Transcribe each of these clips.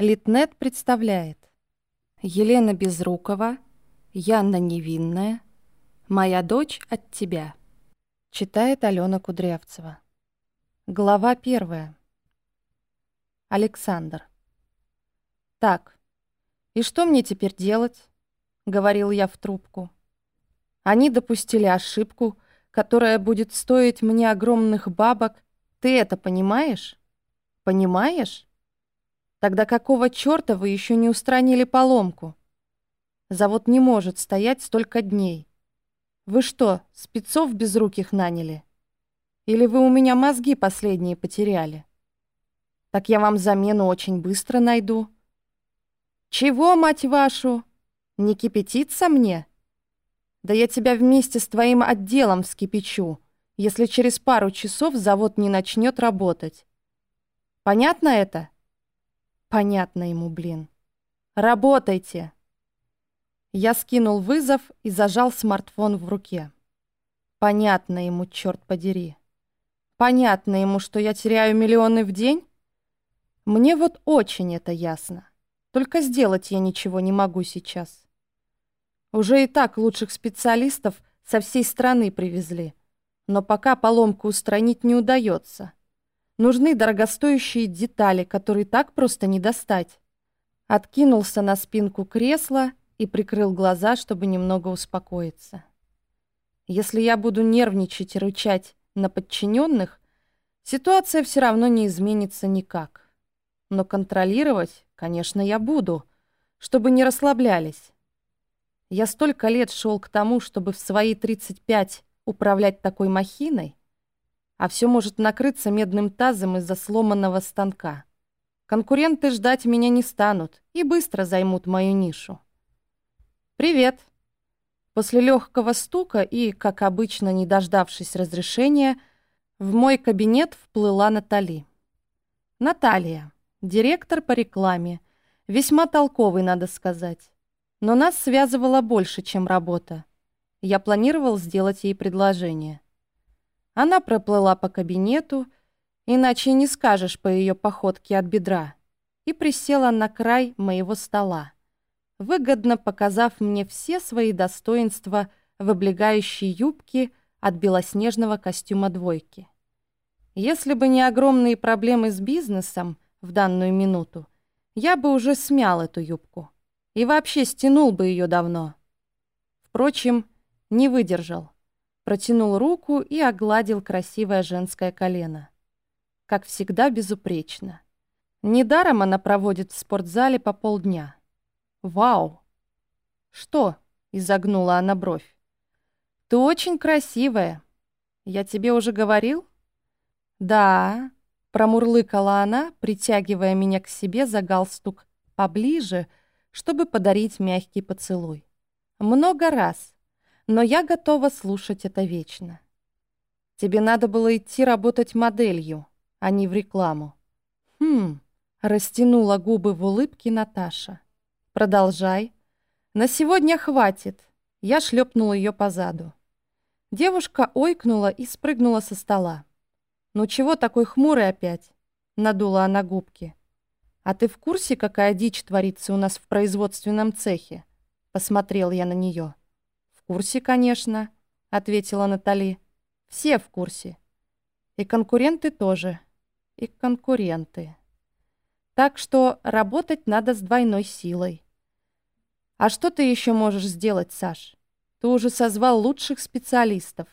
Литнет представляет Елена Безрукова, Яна Невинная, Моя дочь от тебя. Читает Алена Кудрявцева. Глава первая. Александр. Так, и что мне теперь делать? Говорил я в трубку. Они допустили ошибку, которая будет стоить мне огромных бабок. Ты это понимаешь? Понимаешь? Тогда какого чёрта вы еще не устранили поломку? Завод не может стоять столько дней. Вы что, спецов безруких наняли? Или вы у меня мозги последние потеряли? Так я вам замену очень быстро найду. Чего, мать вашу? Не кипятиться мне? Да я тебя вместе с твоим отделом вскипячу, если через пару часов завод не начнет работать. Понятно это? Понятно ему, блин. Работайте. Я скинул вызов и зажал смартфон в руке. Понятно ему, черт подери. Понятно ему, что я теряю миллионы в день? Мне вот очень это ясно. Только сделать я ничего не могу сейчас. Уже и так лучших специалистов со всей страны привезли. Но пока поломку устранить не удается. Нужны дорогостоящие детали, которые так просто не достать. Откинулся на спинку кресла и прикрыл глаза, чтобы немного успокоиться. Если я буду нервничать и рычать на подчиненных, ситуация все равно не изменится никак. Но контролировать, конечно, я буду, чтобы не расслаблялись. Я столько лет шел к тому, чтобы в свои 35 управлять такой махиной, а все может накрыться медным тазом из-за сломанного станка. Конкуренты ждать меня не станут и быстро займут мою нишу. «Привет!» После легкого стука и, как обычно, не дождавшись разрешения, в мой кабинет вплыла Натали. Наталья, директор по рекламе, весьма толковый, надо сказать. Но нас связывало больше, чем работа. Я планировал сделать ей предложение. Она проплыла по кабинету, иначе не скажешь по ее походке от бедра, и присела на край моего стола, выгодно показав мне все свои достоинства в облегающей юбке от белоснежного костюма двойки. Если бы не огромные проблемы с бизнесом в данную минуту, я бы уже смял эту юбку и вообще стянул бы ее давно. Впрочем, не выдержал протянул руку и огладил красивое женское колено. Как всегда, безупречно. Недаром она проводит в спортзале по полдня. Вау! Что? Изогнула она бровь. Ты очень красивая. Я тебе уже говорил? Да, промурлыкала она, притягивая меня к себе за галстук поближе, чтобы подарить мягкий поцелуй. Много раз но я готова слушать это вечно. Тебе надо было идти работать моделью, а не в рекламу. Хм, растянула губы в улыбке Наташа. Продолжай. На сегодня хватит. Я шлепнула ее по заду. Девушка ойкнула и спрыгнула со стола. «Ну чего такой хмурый опять?» Надула она губки. «А ты в курсе, какая дичь творится у нас в производственном цехе?» Посмотрел я на нее курсе, конечно», — ответила Натали. «Все в курсе. И конкуренты тоже. И конкуренты. Так что работать надо с двойной силой. А что ты еще можешь сделать, Саш? Ты уже созвал лучших специалистов.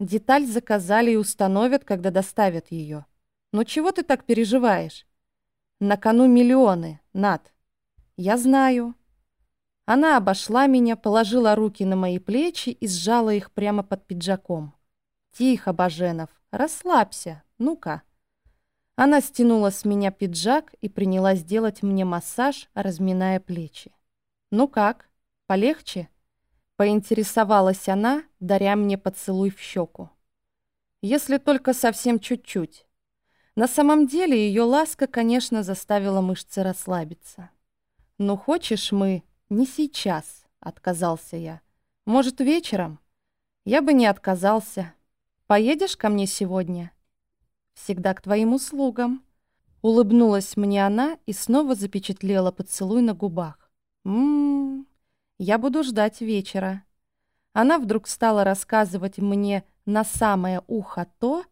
Деталь заказали и установят, когда доставят ее. Но чего ты так переживаешь? На кону миллионы, Над. Я знаю. Она обошла меня, положила руки на мои плечи и сжала их прямо под пиджаком. «Тихо, Баженов, расслабься, ну-ка». Она стянула с меня пиджак и принялась делать мне массаж, разминая плечи. «Ну как, полегче?» Поинтересовалась она, даря мне поцелуй в щеку. «Если только совсем чуть-чуть». На самом деле ее ласка, конечно, заставила мышцы расслабиться. «Ну, хочешь, мы «Не сейчас», — отказался я. «Может, вечером?» «Я бы не отказался. Поедешь ко мне сегодня?» «Всегда к твоим услугам». Улыбнулась мне она и снова запечатлела поцелуй на губах. «Ммм, я буду ждать вечера». Она вдруг стала рассказывать мне на самое ухо то,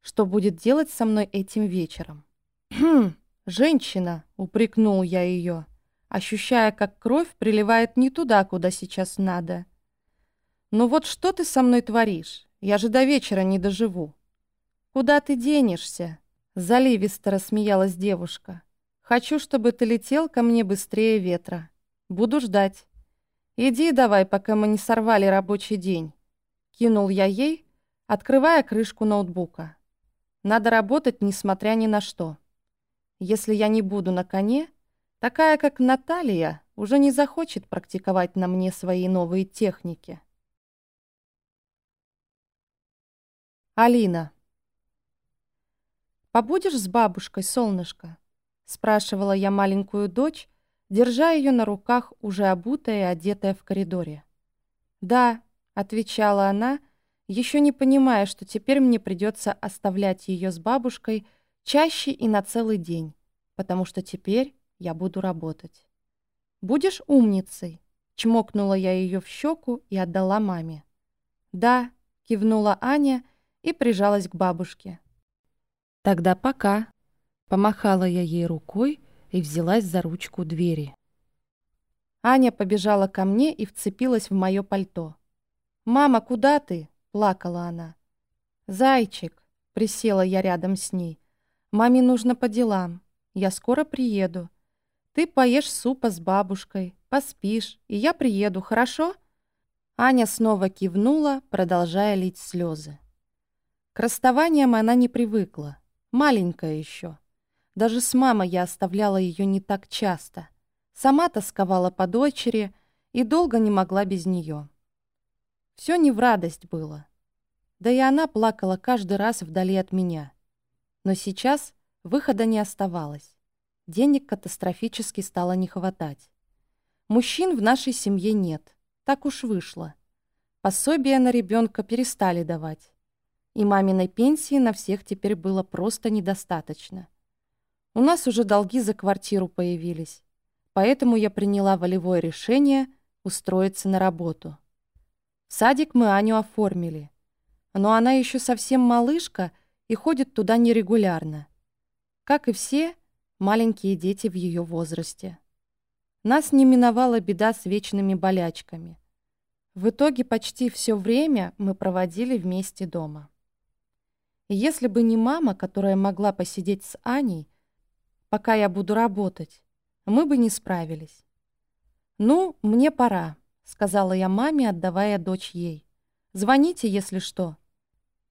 что будет делать со мной этим вечером. «Хм, женщина!» — упрекнул я ее, ощущая, как кровь приливает не туда, куда сейчас надо. «Ну вот что ты со мной творишь? Я же до вечера не доживу». «Куда ты денешься?» — заливисто рассмеялась девушка. «Хочу, чтобы ты летел ко мне быстрее ветра. Буду ждать. Иди давай, пока мы не сорвали рабочий день». Кинул я ей, открывая крышку ноутбука. Надо работать, несмотря ни на что. Если я не буду на коне, такая, как Наталья, уже не захочет практиковать на мне свои новые техники. Алина. «Побудешь с бабушкой, солнышко?» — спрашивала я маленькую дочь, держа ее на руках, уже обутая и одетая в коридоре. «Да», — отвечала она, еще не понимая, что теперь мне придется оставлять ее с бабушкой чаще и на целый день, потому что теперь я буду работать. «Будешь умницей?» — чмокнула я ее в щеку и отдала маме. «Да», — кивнула Аня и прижалась к бабушке. «Тогда пока», — помахала я ей рукой и взялась за ручку двери. Аня побежала ко мне и вцепилась в мое пальто. «Мама, куда ты?» плакала она. «Зайчик!» — присела я рядом с ней. «Маме нужно по делам. Я скоро приеду. Ты поешь супа с бабушкой, поспишь, и я приеду, хорошо?» Аня снова кивнула, продолжая лить слезы. К расставаниям она не привыкла. Маленькая еще. Даже с мамой я оставляла ее не так часто. Сама тосковала по дочери и долго не могла без нее. Все не в радость было. Да и она плакала каждый раз вдали от меня. Но сейчас выхода не оставалось. Денег катастрофически стало не хватать. Мужчин в нашей семье нет. Так уж вышло. Пособия на ребенка перестали давать. И маминой пенсии на всех теперь было просто недостаточно. У нас уже долги за квартиру появились. Поэтому я приняла волевое решение устроиться на работу. В садик мы Аню оформили. Но она еще совсем малышка и ходит туда нерегулярно. Как и все маленькие дети в ее возрасте. Нас не миновала беда с вечными болячками. В итоге почти все время мы проводили вместе дома. И если бы не мама, которая могла посидеть с Аней, пока я буду работать, мы бы не справились. «Ну, мне пора», сказала я маме, отдавая дочь ей. «Звоните, если что.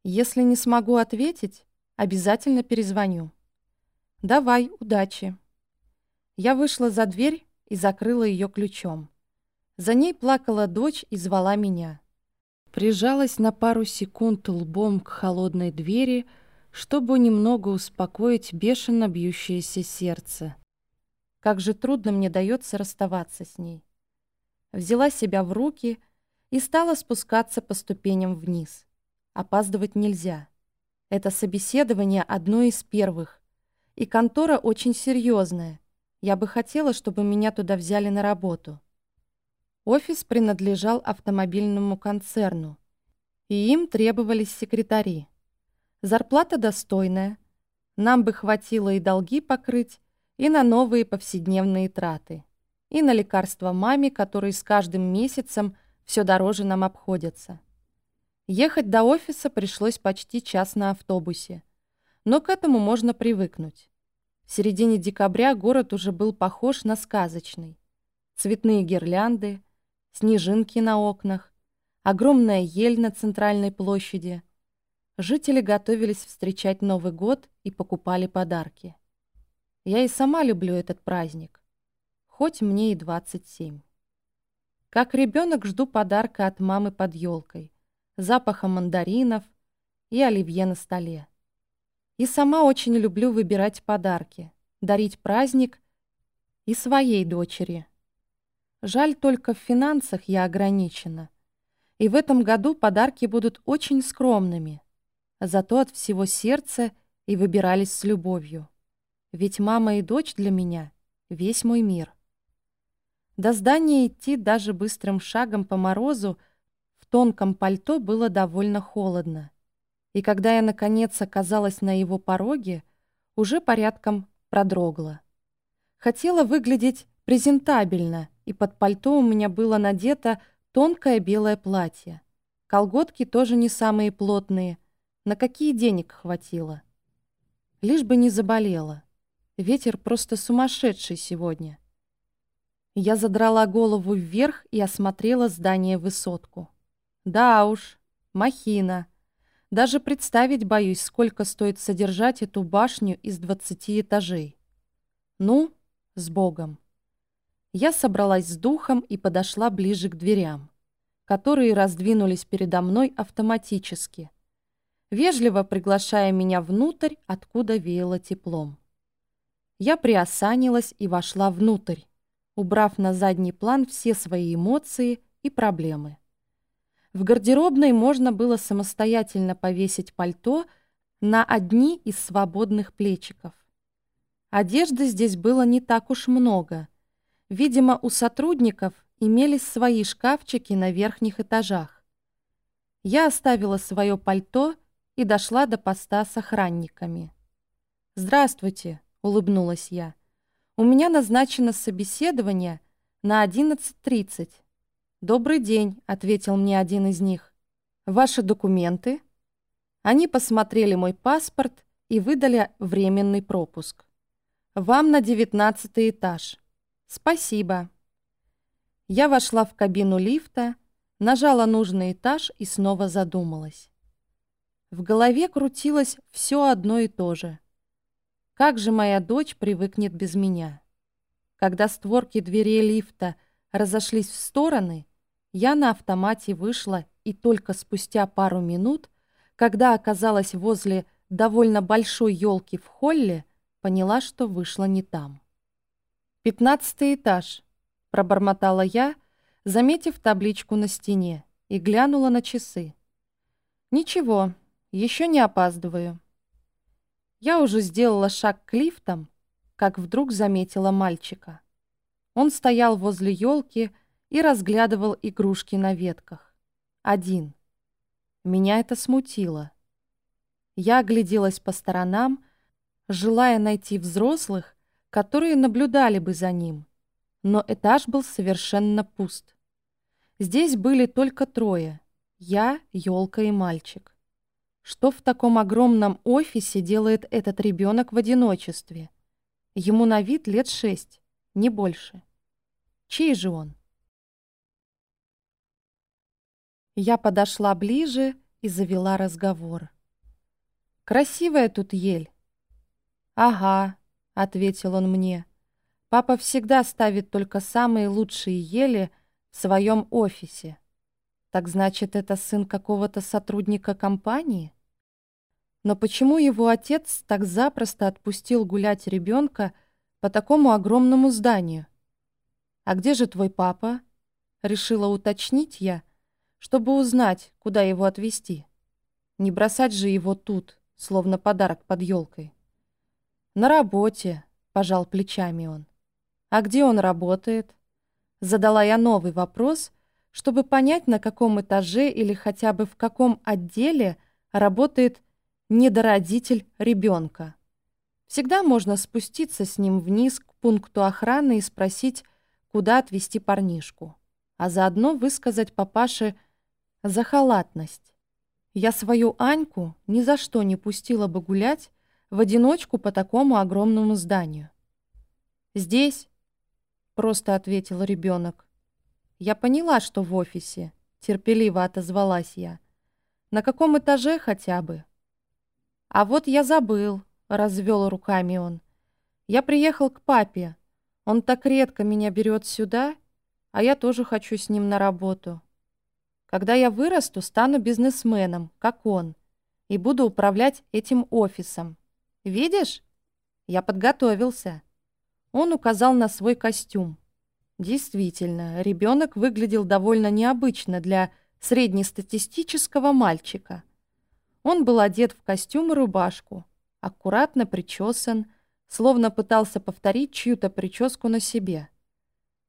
Если не смогу ответить, обязательно перезвоню. Давай, удачи». Я вышла за дверь и закрыла ее ключом. За ней плакала дочь и звала меня. Прижалась на пару секунд лбом к холодной двери, чтобы немного успокоить бешено бьющееся сердце. Как же трудно мне дается расставаться с ней взяла себя в руки и стала спускаться по ступеням вниз. Опаздывать нельзя. Это собеседование одно из первых. И контора очень серьезная. Я бы хотела, чтобы меня туда взяли на работу. Офис принадлежал автомобильному концерну, и им требовались секретари. Зарплата достойная, нам бы хватило и долги покрыть, и на новые повседневные траты и на лекарства маме, которые с каждым месяцем все дороже нам обходятся. Ехать до офиса пришлось почти час на автобусе. Но к этому можно привыкнуть. В середине декабря город уже был похож на сказочный. Цветные гирлянды, снежинки на окнах, огромная ель на центральной площади. Жители готовились встречать Новый год и покупали подарки. Я и сама люблю этот праздник хоть мне и 27. Как ребенок жду подарка от мамы под елкой, запаха мандаринов и оливье на столе. И сама очень люблю выбирать подарки, дарить праздник и своей дочери. Жаль только в финансах я ограничена. И в этом году подарки будут очень скромными, зато от всего сердца и выбирались с любовью. Ведь мама и дочь для меня — весь мой мир. До здания идти даже быстрым шагом по морозу в тонком пальто было довольно холодно. И когда я, наконец, оказалась на его пороге, уже порядком продрогла. Хотела выглядеть презентабельно, и под пальто у меня было надето тонкое белое платье. Колготки тоже не самые плотные. На какие денег хватило? Лишь бы не заболела. Ветер просто сумасшедший сегодня. Я задрала голову вверх и осмотрела здание высотку. Да уж, махина. Даже представить боюсь, сколько стоит содержать эту башню из двадцати этажей. Ну, с Богом. Я собралась с духом и подошла ближе к дверям, которые раздвинулись передо мной автоматически, вежливо приглашая меня внутрь, откуда веяло теплом. Я приосанилась и вошла внутрь, убрав на задний план все свои эмоции и проблемы. В гардеробной можно было самостоятельно повесить пальто на одни из свободных плечиков. Одежды здесь было не так уж много. Видимо, у сотрудников имелись свои шкафчики на верхних этажах. Я оставила свое пальто и дошла до поста с охранниками. «Здравствуйте», — улыбнулась я. «У меня назначено собеседование на 11.30». «Добрый день», — ответил мне один из них. «Ваши документы?» Они посмотрели мой паспорт и выдали временный пропуск. «Вам на девятнадцатый этаж». «Спасибо». Я вошла в кабину лифта, нажала нужный этаж и снова задумалась. В голове крутилось все одно и то же. Как же моя дочь привыкнет без меня? Когда створки дверей лифта разошлись в стороны, я на автомате вышла и только спустя пару минут, когда оказалась возле довольно большой елки в холле, поняла, что вышла не там. «Пятнадцатый этаж», — пробормотала я, заметив табличку на стене, и глянула на часы. «Ничего, еще не опаздываю». Я уже сделала шаг к лифтам, как вдруг заметила мальчика. Он стоял возле елки и разглядывал игрушки на ветках. Один. Меня это смутило. Я огляделась по сторонам, желая найти взрослых, которые наблюдали бы за ним. Но этаж был совершенно пуст. Здесь были только трое — я, елка и мальчик. Что в таком огромном офисе делает этот ребенок в одиночестве? Ему на вид лет шесть, не больше. Чей же он? Я подошла ближе и завела разговор. «Красивая тут ель». «Ага», — ответил он мне. «Папа всегда ставит только самые лучшие ели в своем офисе. Так значит, это сын какого-то сотрудника компании?» Но почему его отец так запросто отпустил гулять ребенка по такому огромному зданию? «А где же твой папа?» — решила уточнить я, чтобы узнать, куда его отвезти. Не бросать же его тут, словно подарок под елкой. «На работе», — пожал плечами он. «А где он работает?» Задала я новый вопрос, чтобы понять, на каком этаже или хотя бы в каком отделе работает недородитель ребенка. Всегда можно спуститься с ним вниз к пункту охраны и спросить, куда отвезти парнишку, а заодно высказать папаше за халатность. Я свою Аньку ни за что не пустила бы гулять в одиночку по такому огромному зданию. «Здесь», — просто ответил ребенок. «Я поняла, что в офисе», — терпеливо отозвалась я. «На каком этаже хотя бы?» «А вот я забыл», — развел руками он. «Я приехал к папе. Он так редко меня берет сюда, а я тоже хочу с ним на работу». Когда я вырасту, стану бизнесменом, как он, и буду управлять этим офисом. Видишь? Я подготовился. Он указал на свой костюм. Действительно, ребенок выглядел довольно необычно для среднестатистического мальчика. Он был одет в костюм и рубашку, аккуратно причесан, словно пытался повторить чью-то прическу на себе.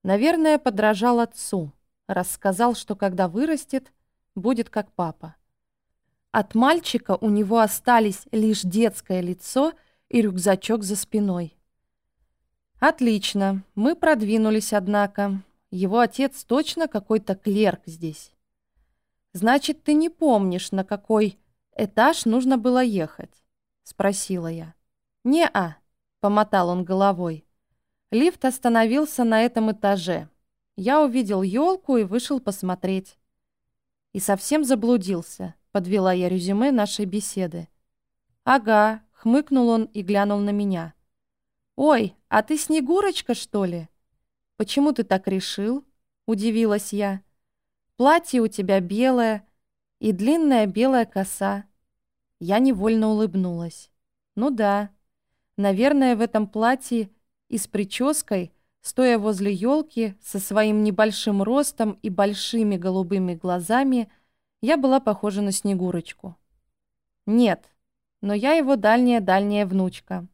Наверное, подражал отцу, рассказал, что когда вырастет, будет как папа. От мальчика у него остались лишь детское лицо и рюкзачок за спиной. Отлично, мы продвинулись, однако. Его отец точно какой-то клерк здесь. Значит, ты не помнишь, на какой этаж нужно было ехать? Спросила я. Не-а, помотал он головой. Лифт остановился на этом этаже. Я увидел елку и вышел посмотреть. И совсем заблудился, подвела я резюме нашей беседы. Ага, хмыкнул он и глянул на меня. «Ой, а ты Снегурочка, что ли?» «Почему ты так решил?» — удивилась я. «Платье у тебя белое и длинная белая коса». Я невольно улыбнулась. «Ну да, наверное, в этом платье и с прической, стоя возле елки, со своим небольшим ростом и большими голубыми глазами, я была похожа на Снегурочку. Нет, но я его дальняя-дальняя внучка»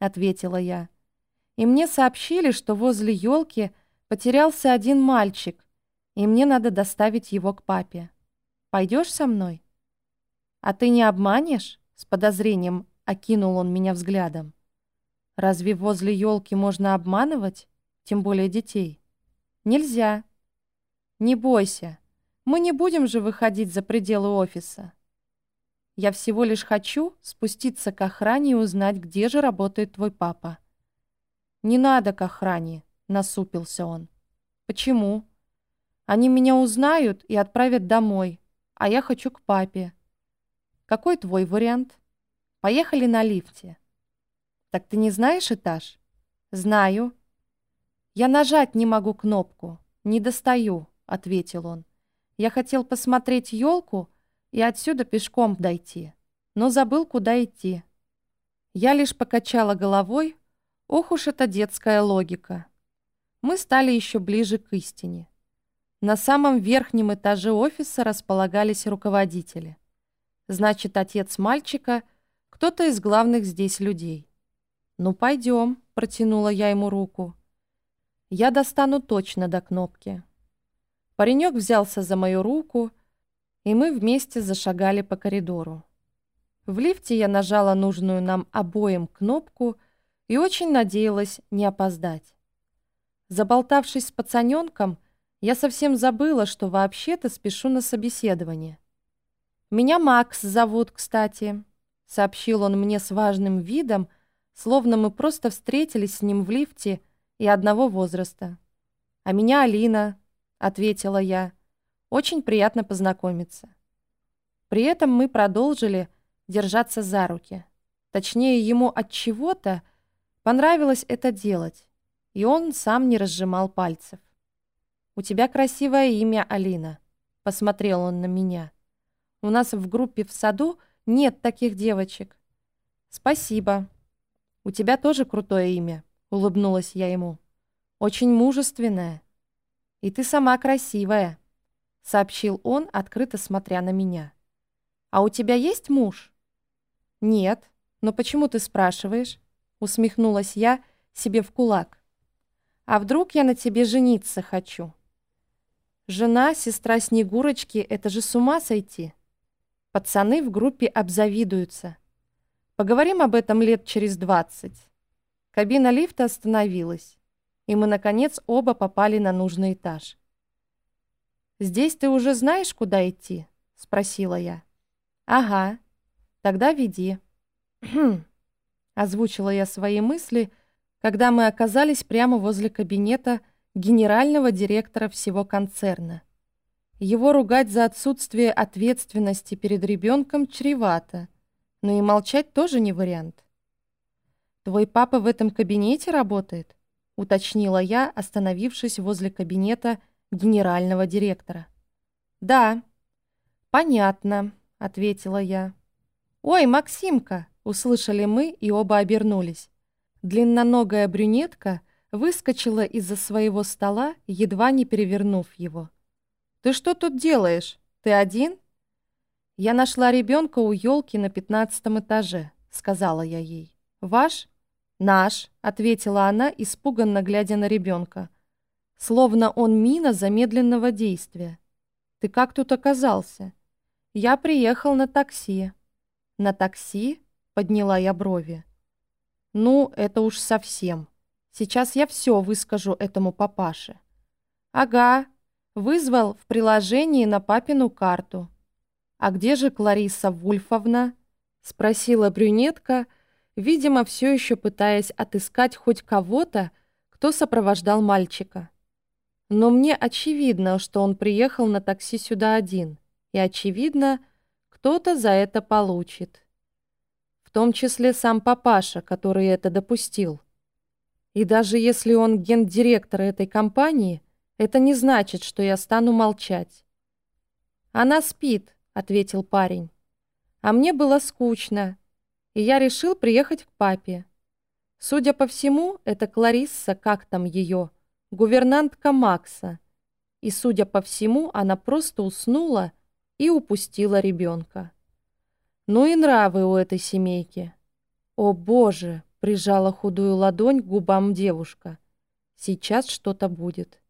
ответила я. И мне сообщили, что возле елки потерялся один мальчик, и мне надо доставить его к папе. Пойдешь со мной? А ты не обманешь? С подозрением окинул он меня взглядом. Разве возле елки можно обманывать, тем более детей? Нельзя. Не бойся, мы не будем же выходить за пределы офиса. Я всего лишь хочу спуститься к охране и узнать, где же работает твой папа». «Не надо к охране», — насупился он. «Почему?» «Они меня узнают и отправят домой, а я хочу к папе». «Какой твой вариант?» «Поехали на лифте». «Так ты не знаешь этаж?» «Знаю». «Я нажать не могу кнопку, не достаю», — ответил он. «Я хотел посмотреть елку, и отсюда пешком дойти, но забыл, куда идти. Я лишь покачала головой, ох уж эта детская логика. Мы стали еще ближе к истине. На самом верхнем этаже офиса располагались руководители. Значит, отец мальчика — кто-то из главных здесь людей. «Ну, пойдем», — протянула я ему руку. «Я достану точно до кнопки». Паренек взялся за мою руку и мы вместе зашагали по коридору. В лифте я нажала нужную нам обоим кнопку и очень надеялась не опоздать. Заболтавшись с пацаненком, я совсем забыла, что вообще-то спешу на собеседование. «Меня Макс зовут, кстати», — сообщил он мне с важным видом, словно мы просто встретились с ним в лифте и одного возраста. «А меня Алина», — ответила я, — очень приятно познакомиться. При этом мы продолжили держаться за руки. Точнее, ему от чего-то понравилось это делать, и он сам не разжимал пальцев. «У тебя красивое имя, Алина», — посмотрел он на меня. «У нас в группе в саду нет таких девочек». «Спасибо. У тебя тоже крутое имя», — улыбнулась я ему. «Очень мужественное. И ты сама красивая». — сообщил он, открыто смотря на меня. «А у тебя есть муж?» «Нет. Но почему ты спрашиваешь?» — усмехнулась я себе в кулак. «А вдруг я на тебе жениться хочу?» «Жена, сестра Снегурочки — это же с ума сойти!» Пацаны в группе обзавидуются. Поговорим об этом лет через двадцать. Кабина лифта остановилась, и мы, наконец, оба попали на нужный этаж. «Здесь ты уже знаешь, куда идти?» — спросила я. «Ага. Тогда веди». «Хм», — озвучила я свои мысли, когда мы оказались прямо возле кабинета генерального директора всего концерна. Его ругать за отсутствие ответственности перед ребенком чревато, но и молчать тоже не вариант. «Твой папа в этом кабинете работает?» — уточнила я, остановившись возле кабинета генерального директора. «Да». «Понятно», — ответила я. «Ой, Максимка!» — услышали мы и оба обернулись. Длинноногая брюнетка выскочила из-за своего стола, едва не перевернув его. «Ты что тут делаешь? Ты один?» «Я нашла ребенка у елки на пятнадцатом этаже», — сказала я ей. «Ваш?» «Наш», — ответила она, испуганно глядя на ребенка. Словно он мина замедленного действия. «Ты как тут оказался?» «Я приехал на такси». «На такси?» — подняла я брови. «Ну, это уж совсем. Сейчас я все выскажу этому папаше». «Ага, вызвал в приложении на папину карту». «А где же Клариса Вульфовна?» — спросила брюнетка, — видимо, все еще пытаясь отыскать хоть кого-то, кто сопровождал мальчика. Но мне очевидно, что он приехал на такси сюда один, и очевидно, кто-то за это получит. В том числе сам папаша, который это допустил. И даже если он гендиректор этой компании, это не значит, что я стану молчать. «Она спит», — ответил парень. «А мне было скучно, и я решил приехать к папе. Судя по всему, это Кларисса, как там ее, гувернантка Макса. И, судя по всему, она просто уснула и упустила ребенка. Ну и нравы у этой семейки. О, Боже! Прижала худую ладонь к губам девушка. Сейчас что-то будет.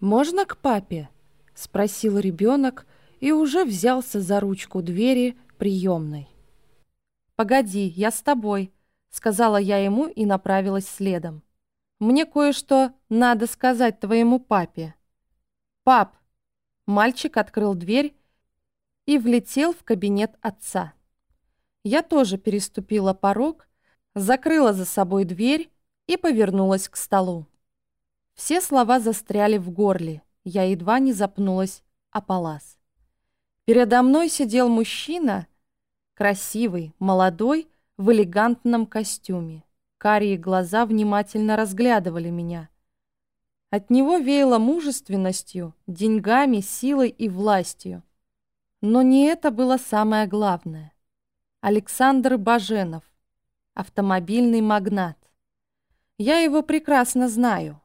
«Можно к папе?» — спросил ребенок и уже взялся за ручку двери приемной. «Погоди, я с тобой», — сказала я ему и направилась следом. «Мне кое-что надо сказать твоему папе». «Пап!» Мальчик открыл дверь и влетел в кабинет отца. Я тоже переступила порог, закрыла за собой дверь и повернулась к столу. Все слова застряли в горле, я едва не запнулась о палас. Передо мной сидел мужчина, Красивый, молодой, в элегантном костюме. Карие глаза внимательно разглядывали меня. От него веяло мужественностью, деньгами, силой и властью. Но не это было самое главное. Александр Баженов, автомобильный магнат. Я его прекрасно знаю.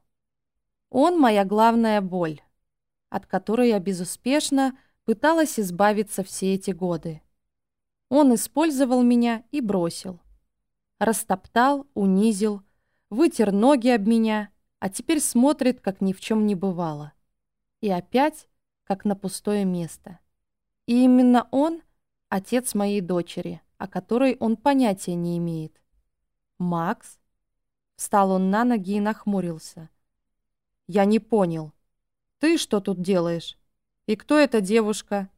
Он моя главная боль, от которой я безуспешно пыталась избавиться все эти годы. Он использовал меня и бросил. Растоптал, унизил, вытер ноги об меня, а теперь смотрит, как ни в чем не бывало. И опять, как на пустое место. И именно он — отец моей дочери, о которой он понятия не имеет. «Макс?» Встал он на ноги и нахмурился. «Я не понял. Ты что тут делаешь? И кто эта девушка?»